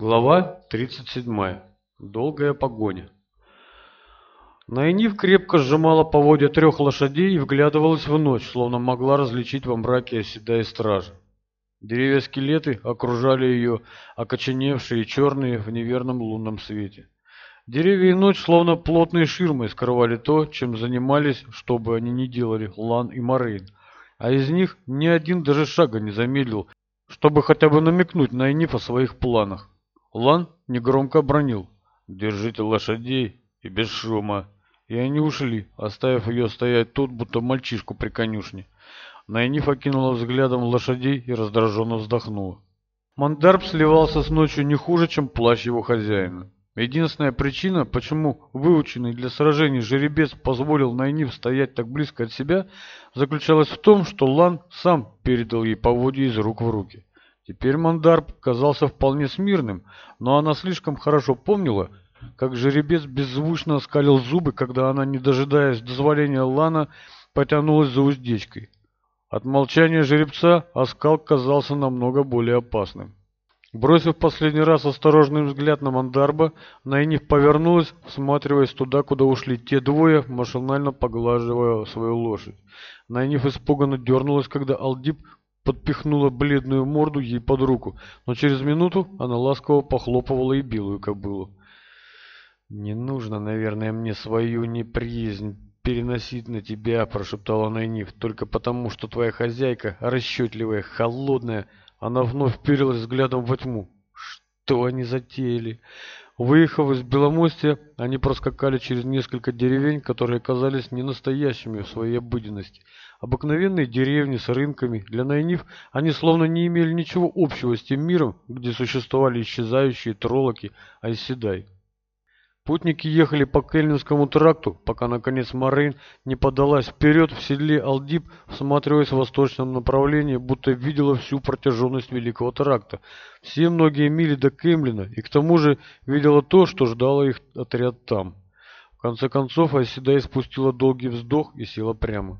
Глава 37. Долгая погоня. Найниф крепко сжимала поводья трех лошадей и вглядывалась в ночь, словно могла различить во мраке оседая стражи. Деревья-скелеты окружали ее, окоченевшие черные в неверном лунном свете. Деревья и ночь словно плотные ширмы скрывали то, чем занимались, чтобы они не делали, Лан и Морейн. А из них ни один даже шага не замедлил, чтобы хотя бы намекнуть Найниф о своих планах. Лан негромко бронил. «Держите лошадей и без шума». И они ушли, оставив ее стоять тут, будто мальчишку при конюшне. Найниф окинула взглядом лошадей и раздраженно вздохнула. Мандарб сливался с ночью не хуже, чем плащ его хозяина. Единственная причина, почему выученный для сражений жеребец позволил Найниф стоять так близко от себя, заключалась в том, что Лан сам передал ей поводья из рук в руки. Теперь Мандарб казался вполне смирным, но она слишком хорошо помнила, как жеребец беззвучно оскалил зубы, когда она, не дожидаясь дозволения Лана, потянулась за уздечкой. От молчания жеребца оскал казался намного более опасным. Бросив последний раз осторожный взгляд на Мандарба, Найниф повернулась, всматриваясь туда, куда ушли те двое, машинально поглаживая свою лошадь. Найниф испуганно дернулась, когда Алдип подпихнула бледную морду ей под руку, но через минуту она ласково похлопывала и белую кобылу. «Не нужно, наверное, мне свою неприязнь переносить на тебя», – прошептала Найниф, – «только потому, что твоя хозяйка расчетливая, холодная». Она вновь перилась взглядом во тьму. «Что они затеяли? Выехав из Беломостя, они проскакали через несколько деревень, которые казались не настоящими в своей обыденности. Обыкновенные деревни с рынками. Для найнив они словно не имели ничего общего с тем миром, где существовали исчезающие троллоки Айседай. Путники ехали по Кельнинскому тракту, пока наконец Морейн не подалась вперед в седле Алдиб, всматриваясь в восточном направлении, будто видела всю протяженность Великого тракта. Все многие мили до Кемлина, и к тому же видела то, что ждало их отряд там. В конце концов Айседай спустила долгий вздох и села прямо.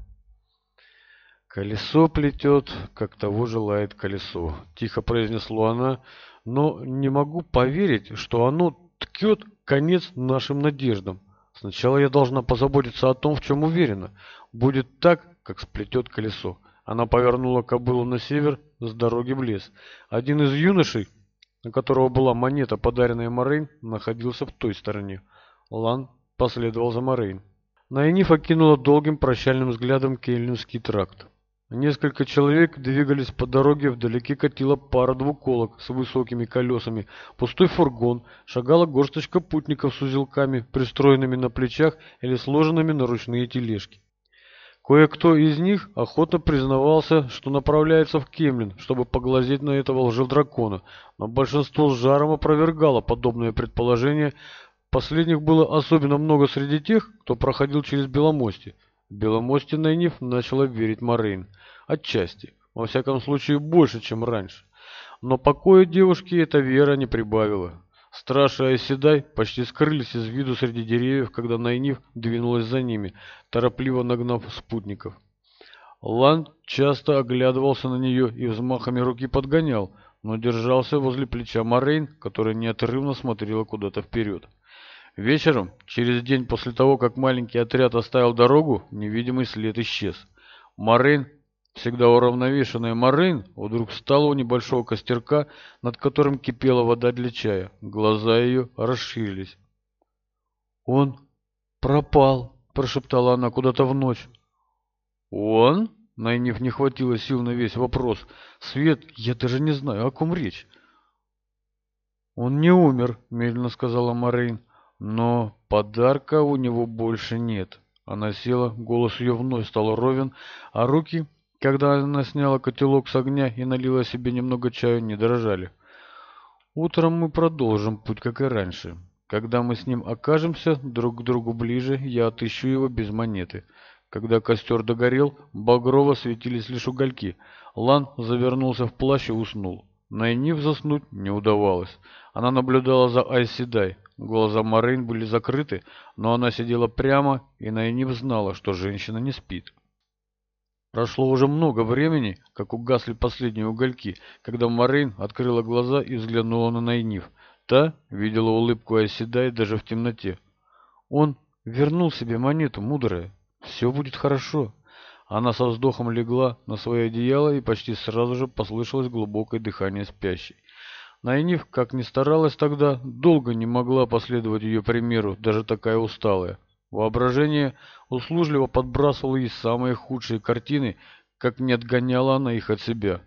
«Колесо плетет, как того желает колесо», — тихо произнесло она, — «но не могу поверить, что оно ткет конец нашим надеждам. Сначала я должна позаботиться о том, в чем уверена. Будет так, как сплетет колесо». Она повернула кобылу на север, с дороги в лес. Один из юношей, на которого была монета, подаренная Морейн, находился в той стороне. Лан последовал за Морейн. Несколько человек двигались по дороге, вдалеке катила пара двуколок с высокими колесами. Пустой фургон, шагала горсточка путников с узелками, пристроенными на плечах или сложенными на ручные тележки. Кое-кто из них охотно признавался, что направляется в Кемлин, чтобы поглазеть на этого лжедракона, но большинство с жаром опровергало подобное предположение. Последних было особенно много среди тех, кто проходил через Беломостье. Беломостина и Ниф начала верить Морейн. Отчасти. Во всяком случае, больше, чем раньше. Но покоя девушки эта вера не прибавила. Страж и Айседай почти скрылись из виду среди деревьев, когда Найниф двинулась за ними, торопливо нагнав спутников. Лан часто оглядывался на нее и взмахами руки подгонял, но держался возле плеча Морейн, которая неотрывно смотрела куда-то вперед. Вечером, через день после того, как маленький отряд оставил дорогу, невидимый след исчез. Марин, всегда уравновешенная Марин, вдруг встала у небольшого костерка, над которым кипела вода для чая. Глаза ее расширились. «Он пропал!» – прошептала она куда-то в ночь. «Он?» – Найниф не хватило сил на весь вопрос. «Свет, я даже не знаю, о ком речь». «Он не умер», – медленно сказала Марин но подарка у него больше нет. Она села, голос ее вновь стал ровен, а руки, когда она сняла котелок с огня и налила себе немного чаю, не дрожали. Утром мы продолжим путь, как и раньше. Когда мы с ним окажемся друг к другу ближе, я отыщу его без монеты. Когда костер догорел, багрово светились лишь угольки. Лан завернулся в плащ и уснул. Найнив заснуть не удавалось. Она наблюдала за Айси Дай. Глаза Марин были закрыты, но она сидела прямо, и Найниф знала, что женщина не спит. Прошло уже много времени, как угасли последние угольки, когда Марин открыла глаза и взглянула на Найниф. Та видела улыбку оседая, даже в темноте. «Он вернул себе монету, мудрая. Все будет хорошо». Она со вздохом легла на свое одеяло, и почти сразу же послышалось глубокое дыхание спящей. Найниф, как ни старалась тогда, долго не могла последовать ее примеру, даже такая усталая. Воображение услужливо подбрасывало ей самые худшие картины, как не отгоняла она их от себя.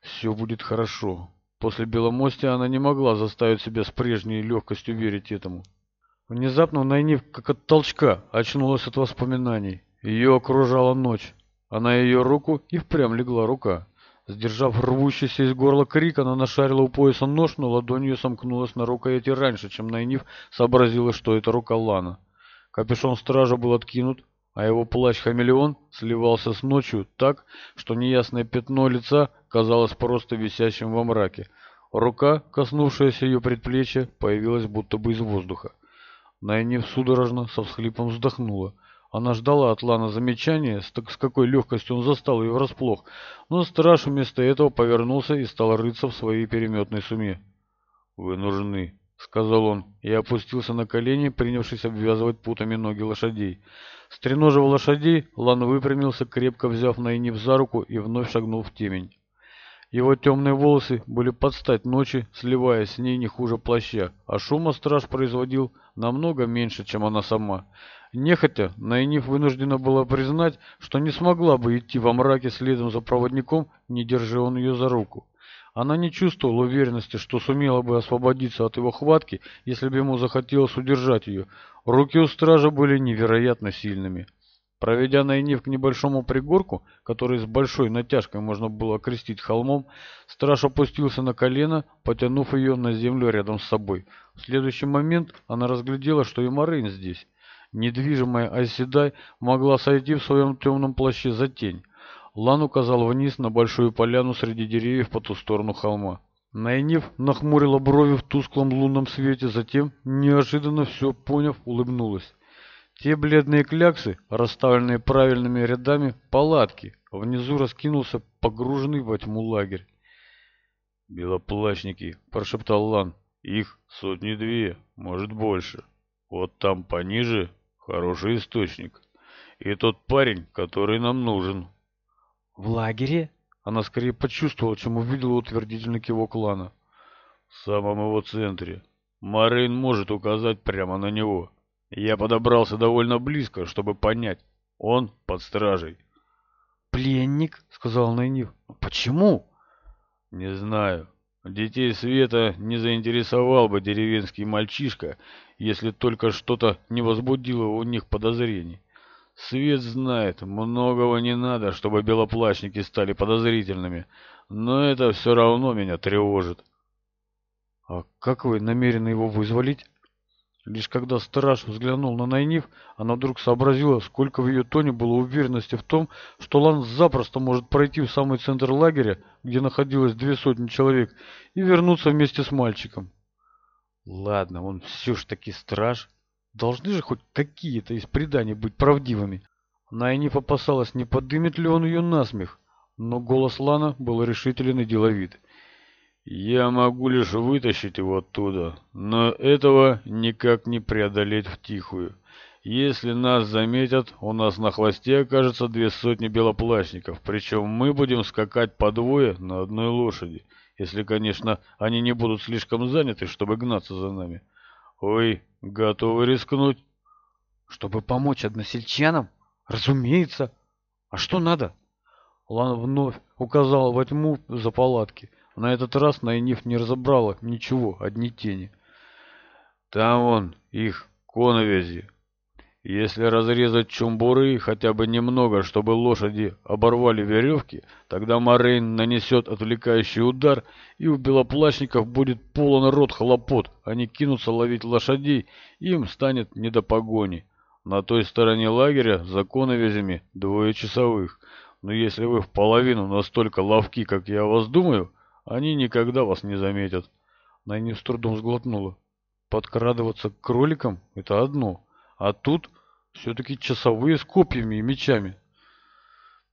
«Все будет хорошо». После Беломостя она не могла заставить себя с прежней легкостью верить этому. Внезапно Найниф, как от толчка, очнулась от воспоминаний. Ее окружала ночь, а на ее руку и впрямь легла рука. Сдержав рвущийся из горла крик, она нашарила у пояса нож, но ладонью сомкнулась на рукояти раньше, чем Найниф сообразила, что это рука Лана. Капюшон стража был откинут, а его плащ-хамелеон сливался с ночью так, что неясное пятно лица казалось просто висящим во мраке. Рука, коснувшаяся ее предплечья, появилась будто бы из воздуха. Найниф судорожно со всхлипом вздохнула. Она ждала от Лана замечания, с какой легкостью он застал ее врасплох, но страж вместо этого повернулся и стал рыться в своей переметной сумме. «Вы нужны», — сказал он, и опустился на колени, принявшись обвязывать путами ноги лошадей. Стреножив лошадей, Лан выпрямился, крепко взяв Найниф за руку и вновь шагнул в темень. Его темные волосы были под стать ночи, сливаясь с ней не хуже плаща, а шума страж производил намного меньше, чем она сама. Нехотя, Найниф вынуждена была признать, что не смогла бы идти во мраке следом за проводником, не держа он ее за руку. Она не чувствовала уверенности, что сумела бы освободиться от его хватки, если бы ему захотелось удержать ее. Руки у стража были невероятно сильными. Проведя Найниф к небольшому пригорку, который с большой натяжкой можно было окрестить холмом, страж опустился на колено, потянув ее на землю рядом с собой. В следующий момент она разглядела, что и Морейн здесь недвижимая Айседай могла сойти в своем темном плаще за тень. Лан указал вниз на большую поляну среди деревьев по ту сторону холма. Найнев нахмурила брови в тусклом лунном свете, затем, неожиданно все поняв, улыбнулась. Те бледные кляксы, расставленные правильными рядами, палатки. Внизу раскинулся погруженный во тьму лагерь. Белоплачники, прошептал Лан, — «их сотни две, может больше. Вот там пониже Хороший источник. И тот парень, который нам нужен. В лагере? Она скорее почувствовала, чем увидела утвердительный кивок клана В самом его центре. Марин может указать прямо на него. Я подобрался довольно близко, чтобы понять. Он под стражей. «Пленник?» — сказал Найнив «Почему?» «Не знаю. Детей Света не заинтересовал бы деревенский мальчишка, если только что-то не возбудило у них подозрений. Свет знает, многого не надо, чтобы белоплащники стали подозрительными, но это все равно меня тревожит. — А как вы намерены его вызволить? Лишь когда страж взглянул на Найниф, она вдруг сообразила, сколько в ее тоне было уверенности в том, что Лан запросто может пройти в самый центр лагеря, где находилось две сотни человек, и вернуться вместе с мальчиком. Ладно, он все ж таки страж. Должны же хоть какие-то из преданий быть правдивыми. Найниф опасалась, не подымет ли он ее насмех, но голос Лана был решителен и деловит. Я могу лишь вытащить его оттуда, но этого никак не преодолеть втихую. Если нас заметят, у нас на хвосте окажется две сотни белоплащников, причем мы будем скакать по двое на одной лошади, если, конечно, они не будут слишком заняты, чтобы гнаться за нами. Ой, готовы рискнуть? Чтобы помочь односельчанам? Разумеется. А что надо? Лан вновь указал во тьму за палатки. На этот раз Найниф не разобрала ничего, одни тени. Там он их коновязи. Если разрезать чумбуры хотя бы немного, чтобы лошади оборвали веревки, тогда Морейн нанесет отвлекающий удар, и у белоплащников будет полон рот хлопот. Они кинутся ловить лошадей, им станет не до погони. На той стороне лагеря за коновязями двое часовых. Но если вы в половину настолько ловки, как я вас думаю, они никогда вас не заметят. Найни с трудом сглотнула. Подкрадываться к кроликам — это одно, а тут все-таки часовые с копьями и мечами.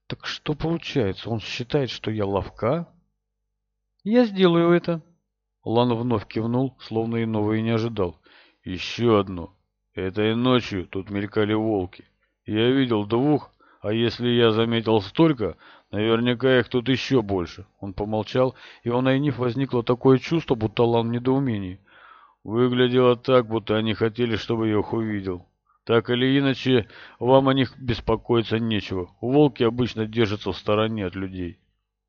Так что получается, он считает, что я ловка? Я сделаю это. Лан вновь кивнул, словно и новое не ожидал. Еще одно. Этой ночью тут мелькали волки. Я видел двух, а если я заметил столько, наверняка их тут еще больше». Он помолчал, и у Найниф возникло такое чувство, будто лан в недоумении. Выглядело так, будто они хотели, чтобы я их увидел. Так или иначе, вам о них беспокоиться нечего. Волки обычно держатся в стороне от людей.